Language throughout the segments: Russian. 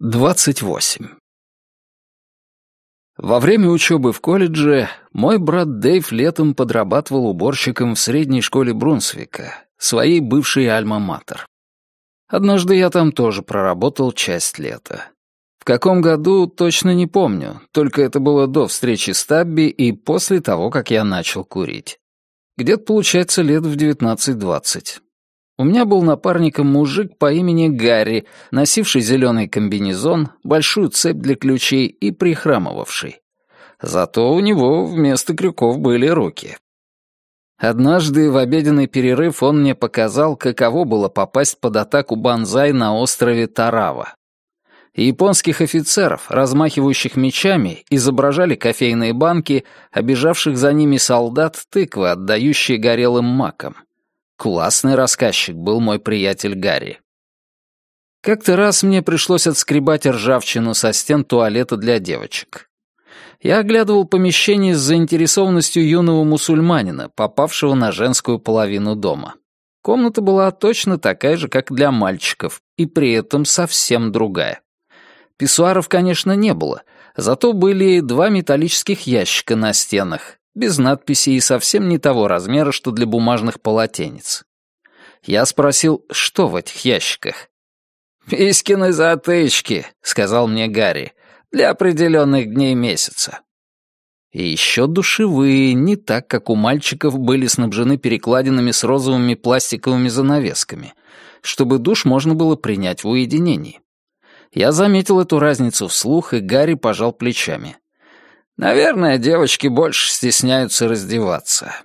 28. Во время учебы в колледже мой брат Дэйв летом подрабатывал уборщиком в средней школе Брунсвика, своей бывшей альма-матер. Однажды я там тоже проработал часть лета. В каком году, точно не помню, только это было до встречи с Табби и после того, как я начал курить. Где-то, получается, лет в 19-20. У меня был напарником мужик по имени Гарри, носивший зеленый комбинезон, большую цепь для ключей и прихрамывавший. Зато у него вместо крюков были руки. Однажды в обеденный перерыв он мне показал, каково было попасть под атаку банзай на острове Тарава. Японских офицеров, размахивающих мечами, изображали кофейные банки, обижавших за ними солдат тыквы, отдающие горелым маком. Классный рассказчик был мой приятель Гарри. Как-то раз мне пришлось отскребать ржавчину со стен туалета для девочек. Я оглядывал помещение с заинтересованностью юного мусульманина, попавшего на женскую половину дома. Комната была точно такая же, как для мальчиков, и при этом совсем другая. Писсуаров, конечно, не было, зато были два металлических ящика на стенах, без надписи и совсем не того размера, что для бумажных полотенец. Я спросил, что в этих ящиках. «Писькины затычки», — сказал мне Гарри, — «для определенных дней месяца». И еще душевые, не так, как у мальчиков, были снабжены перекладинами с розовыми пластиковыми занавесками, чтобы душ можно было принять в уединении. Я заметил эту разницу вслух, и Гарри пожал плечами. Наверное, девочки больше стесняются раздеваться.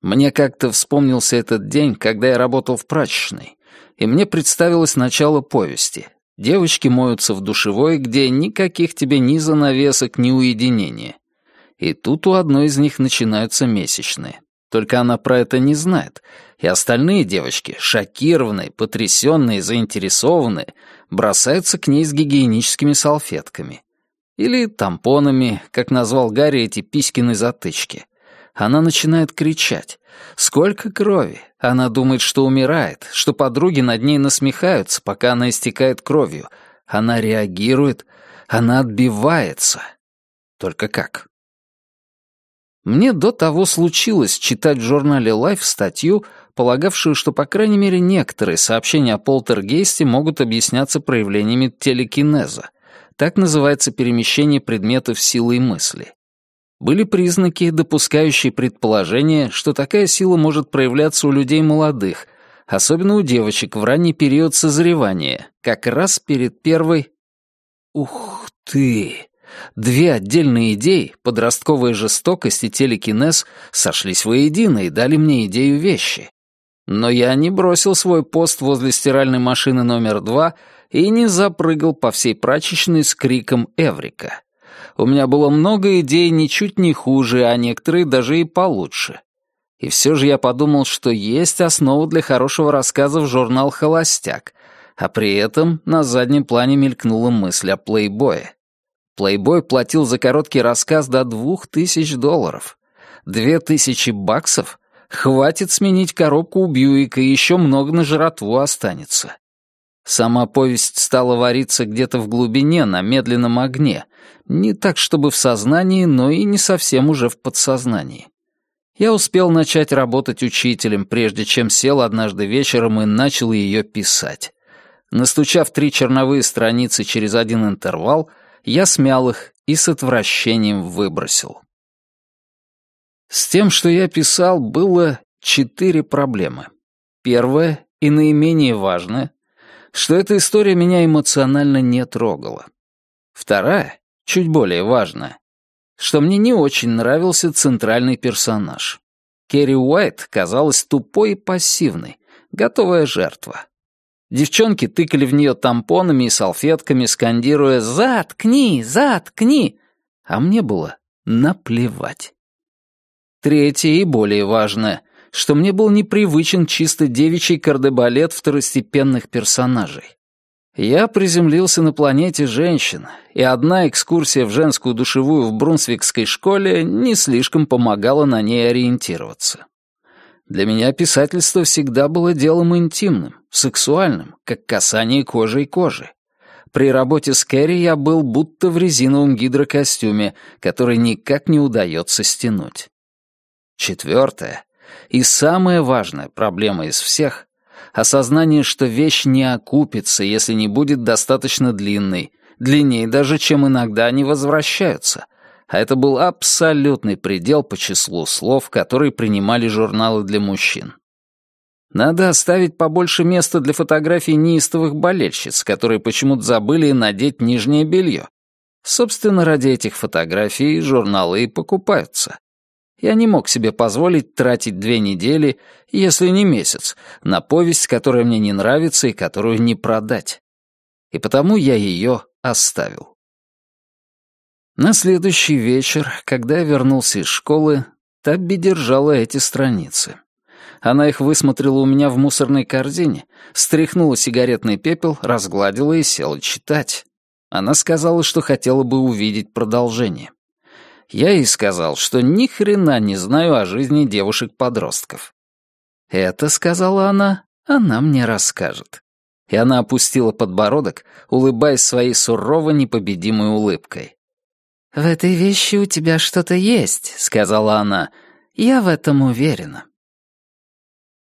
Мне как-то вспомнился этот день, когда я работал в прачечной, и мне представилось начало повести. Девочки моются в душевой, где никаких тебе ни занавесок, ни уединения. И тут у одной из них начинаются месячные. Только она про это не знает. И остальные девочки, шокированные, потрясенные, заинтересованные, бросаются к ней с гигиеническими салфетками. Или тампонами, как назвал Гарри эти писькины затычки. Она начинает кричать. Сколько крови! Она думает, что умирает, что подруги над ней насмехаются, пока она истекает кровью. Она реагирует, она отбивается. Только как? Мне до того случилось читать в журнале Life статью, полагавшую, что, по крайней мере, некоторые сообщения о полтергейсте могут объясняться проявлениями телекинеза — так называется перемещение предметов силой мысли. Были признаки, допускающие предположение, что такая сила может проявляться у людей молодых, особенно у девочек в ранний период созревания, как раз перед первой... Ух ты! Две отдельные идеи, подростковая жестокость и телекинез, сошлись воедино и дали мне идею вещи. Но я не бросил свой пост возле стиральной машины номер два и не запрыгал по всей прачечной с криком «Эврика!». У меня было много идей ничуть не хуже, а некоторые даже и получше. И все же я подумал, что есть основа для хорошего рассказа в журнал «Холостяк», а при этом на заднем плане мелькнула мысль о плейбое. Плейбой платил за короткий рассказ до двух тысяч долларов. Две тысячи баксов? Хватит сменить коробку у Бьюика, и еще много на жратву останется. Сама повесть стала вариться где-то в глубине, на медленном огне. Не так, чтобы в сознании, но и не совсем уже в подсознании. Я успел начать работать учителем, прежде чем сел однажды вечером и начал ее писать. Настучав три черновые страницы через один интервал, я смял их и с отвращением выбросил. С тем, что я писал, было четыре проблемы. Первая и наименее важная что эта история меня эмоционально не трогала. Вторая, чуть более важная, что мне не очень нравился центральный персонаж. Керри Уайт казалась тупой и пассивной, готовая жертва. Девчонки тыкали в нее тампонами и салфетками, скандируя «Заткни! Заткни!» А мне было наплевать. Третье и более важное что мне был непривычен чисто девичий кардебалет второстепенных персонажей. Я приземлился на планете женщин, и одна экскурсия в женскую душевую в Брунсвикской школе не слишком помогала на ней ориентироваться. Для меня писательство всегда было делом интимным, сексуальным, как касание кожи и кожи. При работе с Кэрри я был будто в резиновом гидрокостюме, который никак не удается стянуть. Четвертое и самая важная проблема из всех — осознание, что вещь не окупится, если не будет достаточно длинной, длиннее даже, чем иногда они возвращаются. А это был абсолютный предел по числу слов, которые принимали журналы для мужчин. Надо оставить побольше места для фотографий неистовых болельщиц, которые почему-то забыли надеть нижнее белье. Собственно, ради этих фотографий журналы и покупаются. Я не мог себе позволить тратить две недели, если не месяц, на повесть, которая мне не нравится и которую не продать. И потому я ее оставил. На следующий вечер, когда я вернулся из школы, Табби держала эти страницы. Она их высмотрела у меня в мусорной корзине, стряхнула сигаретный пепел, разгладила и села читать. Она сказала, что хотела бы увидеть продолжение. Я ей сказал, что ни хрена не знаю о жизни девушек-подростков. Это, сказала она, она мне расскажет. И она опустила подбородок, улыбаясь своей сурово непобедимой улыбкой. «В этой вещи у тебя что-то есть», — сказала она. «Я в этом уверена».